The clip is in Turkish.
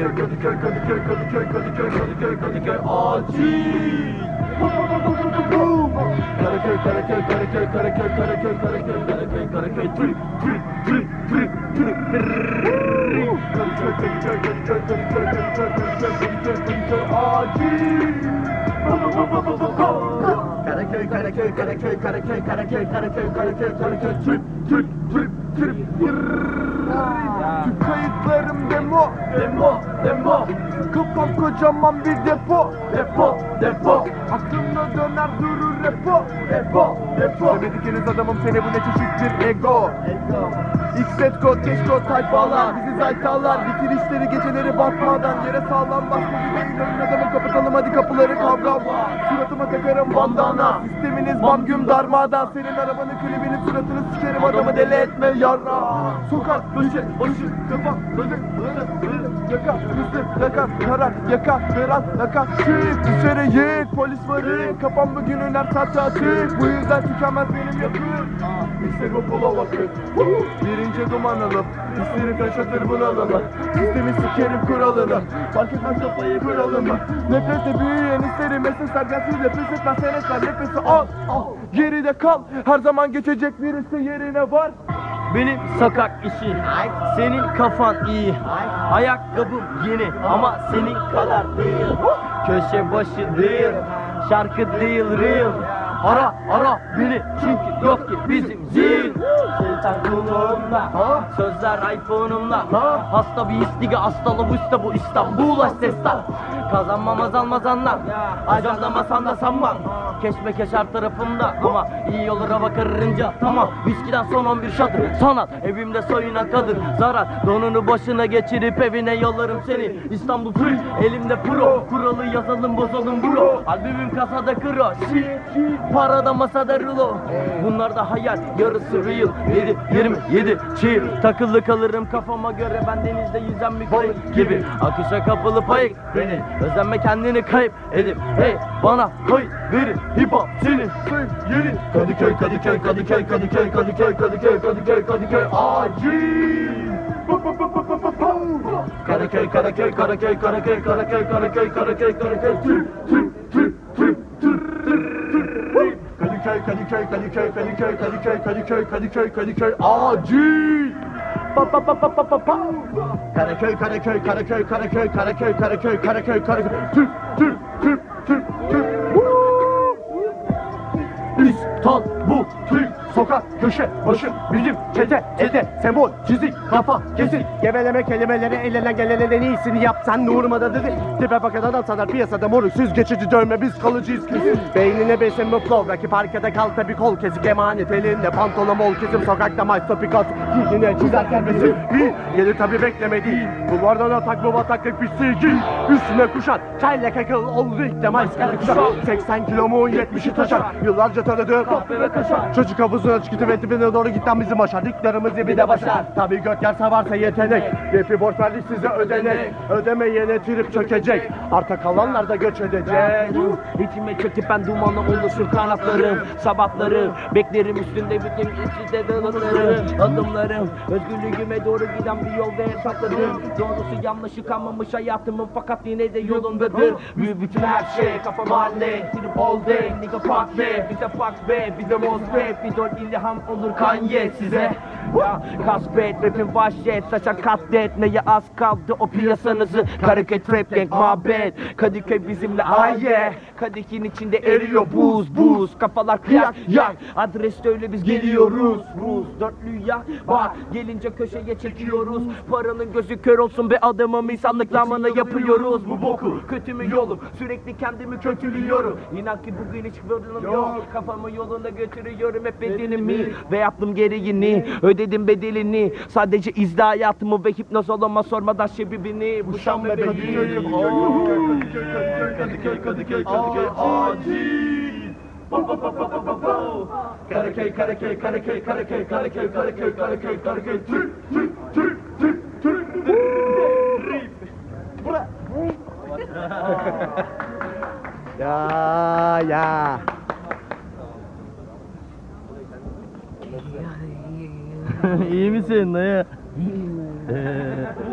Kadıköy, Kadıköy, Kadıköy, Kadıköy, Kadıköy, Kadıköy, Kadıköy, acil. Karaköy, Karaköy, Karaköy, Karaköy, Karaköy, Karaköy, Karaköy, Karaköy, trip, trip, trip, trip, trip. Kadıköy, Kadıköy, Kadıköy, Kadıköy, Kadıköy, Kadıköy, Kadıköy, Kadıköy, acil. Karaköy, Karaköy, Karaköy, Karaköy, Karaköy, Karaköy, Karaköy, Karaköy, trip, trip, trip, trip, Tüm kayıtlarım demo. Demo, demo, Kafam kocaman bir depo. Depo, depo, Aklımda döner durur repo. Depo, depo. Demedikiniz adamım seni bu ne çeşittir ego? Xetko, Keşko, tayfalar Bizi zaytalar Bitirişleri geceleri bakmadan Yere sağlam basma bir değil Önün adamı kapatalım hadi kapıları kavgam Suratıma takarım bandana. Sisteminiz bam güm darmadan Senin arabanın klibini suratını sikerim Adamı deli etme yarra Sokak, köşe, başı, kafa, gözü, gözü, Yaka, üstü, yaka, karar, yaka, biraz, yaka Çık, dışarı yık, polis var yık Kafam bugünün her saati açık Bu yüzden tükenmez benim yakın. İşte bu pula vakit Birinci duman alıp İsterim taşatır bunalımı Sistemi sikerim kuralını. Fark etmez kafayı kuralımı Nefrete büyüyen isterim. Esin sergensiz nefes etmez sen etmez Nefesi al, al. Geride kal. Her zaman geçecek birisi yerine var Benim sokak işi. Senin kafan iyi. Ayakkabım yeni ama senin kadar değil. Köşe başı değil Şarkı değil real Ara ara beni çünkü yok ki bizim zil. Şeytan kulağımda Sözler iPhone'umda. Hasta bir istiga hastalı bu bu İstanbul sesler Kazanmam azalmaz anlar Acamlamasan da sanmam Keşmekeş her tarafımda Ama iyi olur hava kararınca Tamam. Viskiden son 11 şatır Sanat evimde soyunan kadın Zarar donunu başına geçirip evine yollarım seni. İstanbul free elimde pro. Kuralı yazalım bozalım bro. Albümüm kasada kro. Parada masada rulo. Bunlar da hayal yarısı real. 7 27 chill Takılı kalırım kafama göre. Ben denizde yüzen bir kayık gibi. Akışa kapılı payık beni Özenme kendini kayıp edip Hey bana koy verin hip hop seni Yeni Kadıköy, Kadıköy, Kadıköy, Kadıköy, Kadıköy, Kadıköy, Kadıköy, Kadıköy, acil. Karaköy, Karaköy, Karaköy, Karaköy, Karaköy, Karaköy, Karaköy, Karaköy, trip, trip, trip, trip, trip, trip. Kadıköy, Kadıköy, Kadıköy, Kadıköy, Kadıköy, Kadıköy, Kadıköy, Kadıköy, acil. Pa pa pa pa pa pa pa. Karaköy, Karaköy, Karaköy, Karaköy, Karaköy, Karaköy, Karaköy, Karaköy, trip, trip, trip, trip, trip. İstanbul, Sokak, köşe, başı, bizim, çete, elde, sembol, çizik, kafa, kesik. Geveleme kelimeleri el ele gelene en iyisini yap sen nurmada dedi. Tipe bakın adam sanar piyasada moruk siz geçici dövme biz kalıcıyız kesin. Beynine besin mi flow rakip arkada kal tabi kol kesik emanet elinde. Pantolon mol kesim sokakta maç topik at. Yine çizerken iyi gelir tabi bekleme değil Kulvardan atak bu bataklık bir silgi Üstüne kuşat çayla kakıl ol ringde maskara kuşat. 80 kilo mu 70'i taşar Yıllarca tanıdığı kahve ve kaşar Çocuk havuzuna çıkıp ve dibine doğru gitten bizim başardıklarımız bir de başar. Tabi yerse varsa yetenek. Rapi borç verdik size ödenek. Ödemeyene trip çökecek. Arta kalanlar da göç edecek. İçime çekip ben dumanla oluşur kanatlarım Sabahları. Beklerim üstünde bütün içinde dağılırım Adımlarım. Özgürlüğüme doğru giden bir yol ve hesapladım Doğrusu yanlışı kalmamış hayatımın fakat yine de yolundadır. Bütün her şey kafa mahalle Trip all day nigga fuck be. Bize fuck be bize moz rap Idol ilham olur Kanye size. Kasbet rapin vahşet Saçan katletmeye az kaldı o piyasanızı? Karaköy trap gang mabet Kadıköy bizimle aye Kadıköy'ün içinde eriyor buz buz Kafalar kıyak yak Adres öyle biz geliyoruz Rus dörtlü yak Bak gelince köşeye çekiyoruz Paranın gözü kör olsun be adamım insanlık namına yapıyoruz Bu boku kötü mü yolum Sürekli kendimi kötülüyorum İnan ki bugün hiç fırınım yok Kafamı yoluna götürüyorum hep bedenimi Ve yaptım gereğini Ödedim bedelini Sadece izle hayatımı ve hipnoz olama sormadan sebebini Bu şan bebeğim Kadıköy, Kadıköy, Kadıköy, K-R-G-R-G. Bo bo bo bo bo bo bo. Karate, karate, karate, karate, karate, karate, karate, karate. Türk, Türk, Türk, Türk, Türk. Bura. Ya ya. İyi misin dayı? İyiyim.